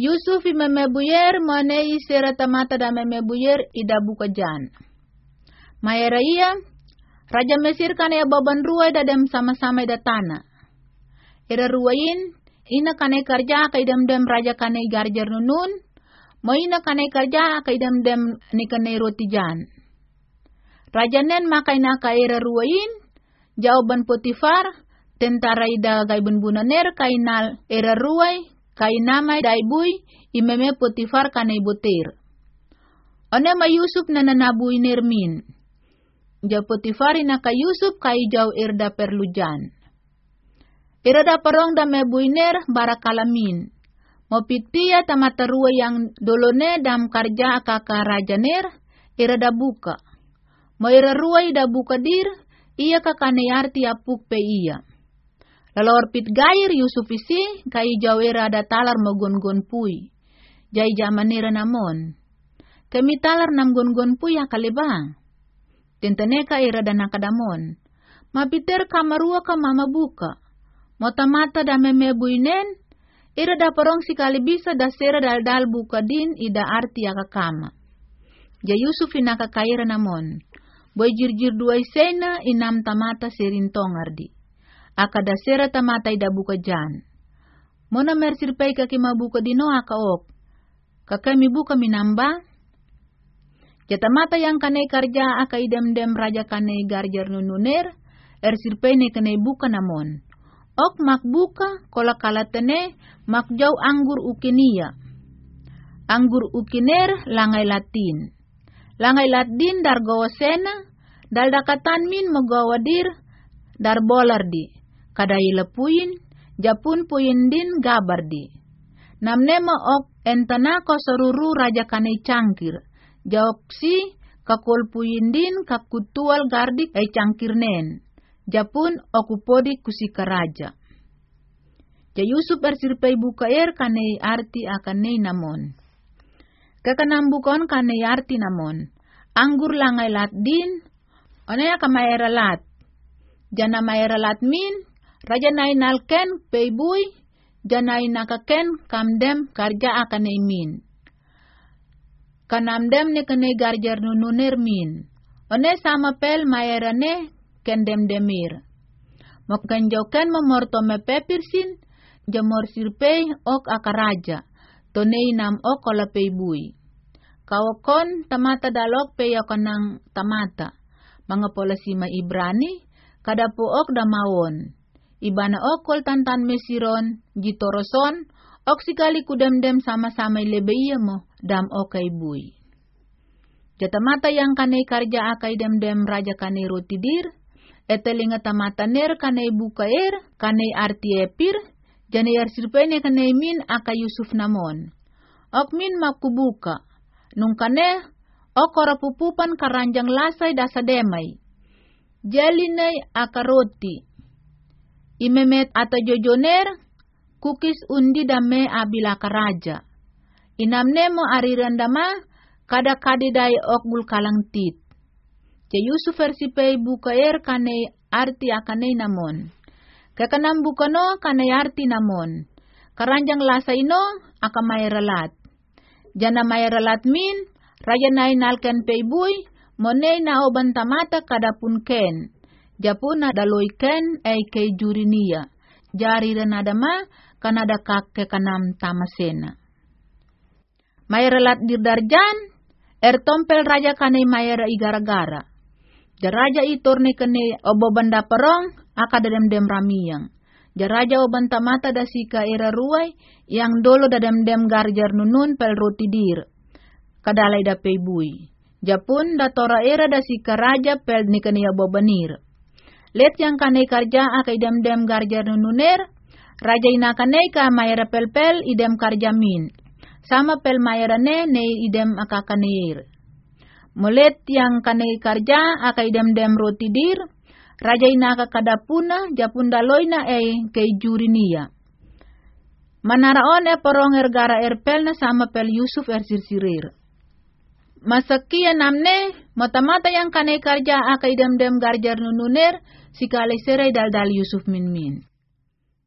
Yusuf imemebuyer manei sera tamata da memebuyer ida buka jan. Mayera iya, Raja Mesir kan ya baban ruai da dem sama-sama da tanah. Ira ruain, ina kane kerja ka idam dem raja kane garjar nunun, mo ina kane kerja ka idam dem ni kane roti jan. Raja nen makai na ka ira ruain, jawaban Potifar, tentara ida gaibun bunaner kainal era ruai kai nama daibui imeme Potifar botir. One ma Yusuf na nanabui nermin. Ja Potifar ina ka Yusuf kai jau irda perlujan. Irada parong da mebuiner barakalamin. Mopitia tamatarua yang dolone dam karja akaka rajaner irada buka. Mo ira ruai da buka dir iya kakane arti apuk pe iya. Lalor pit gair Yusuf isi kai jawera ada talar mogon-gon pui. Jai jamanira namon. Kami talar nam gon-gon pui akalibang. Tentaneka ira dan nakadamon. Mapiter kamarua ka mama buka. Mata-mata da meme buinen, ira da porong sikali bisa da sera dal dal buka din ida arti akakama. Ja Yusuf inaka kaira namon. Boy jirjir dua isena inam tamata serintong ardi. Aka da sera tamata ida buka jan. Mona mersir pay kaki mabuka dino aka ok. Kakami buka minamba, mata yang kanai karja aka idem-dem raja kanai garjar nununer, er sirpene kanai buka namon. Ok mak buka kola kalatene mak jau anggur ukinia. Anggur ukiner langai latin. Langai latin dar gawa sena, dal dakatan min dir dar bolar di. Kadai lepuin, japun puin din gabar di. Namne ok entana ko raja kanai cangkir Jaoksi kakol puyindin kakutual gardik ay cangkirnen. Japun okupodi kusikaraja. Ja Yusuf ersirpay bukaer kanay arti akanay namon. Kakanambukon kanay arti namon. Anggur langay lat din, onaya kamayera lat. Jana mayera lat min, raja nay nalken paybuy, janay nakaken kamdem karja akanay min kanamdem ne kene garjar nununer min. One sama pel mayerane kendem demir. Mokanjoken memorto me pepirsin, jamor sirpei ok akaraja, tonei nam ok olapei bui. Kawakon tamata dalok pe yakonang tamata, mga polasima Ibrani, kadapo ok damawon. Ibana kol tantan mesiron, jitoroson, ok sikali kudem-dem sama-sama lebeiya mo, dam okai bui. Jata mata yang kanai karja akai dem dem raja kanai roti dir, etelinga tamata ner kanai buka er, kanai arti epir, jane yar sirpene kanai min aka Yusuf namon. Ok min makubuka, nung kane, ok pupupan karanjang lasai dasa demai. Jelinay aka roti. Imemet ata jojoner, kukis undi dame abila karaja inamnemo arirandama kada kadidai okbul kalang tit. Ce Yusuf pei buka er kane arti akane namon. Kekanam bukano kane arti namon. Karanjang lasa ino aka mayralat. Jana mayralat min, raja nai nalken bui, monei na oban tamata kada pun ken. Japuna daloi ken ei kei jurinia. Jari renadama kanada kak kekanam tamasena. Mayra lat darjan, er tompel raja kane mayra igara-gara. Jaraja itorne kene obo banda perong, aka dadem dem ramiyang. Jaraja oban tamata da sika era ruai, yang dolo dadem dem garjar nunun pel roti dir. Kadalai da bui. Japun da tora era da sika raja pel nikani obo banir. Let yang kane karja aka idem dem garjar nununer, raja ina kane ka mayra pel-pel idem karjamin sama pel mayarane ne idem akakanir. Mulet yang kane karja aka idem dem roti dir, raja ina kadapuna japunda loina e kei jurinia. Manaraon e porong ergara erpel na sama pel Yusuf er sirsirir. Masakia namne, mata-mata yang kane karja aka idem dem garjar nununer, serai dal dal Yusuf min min.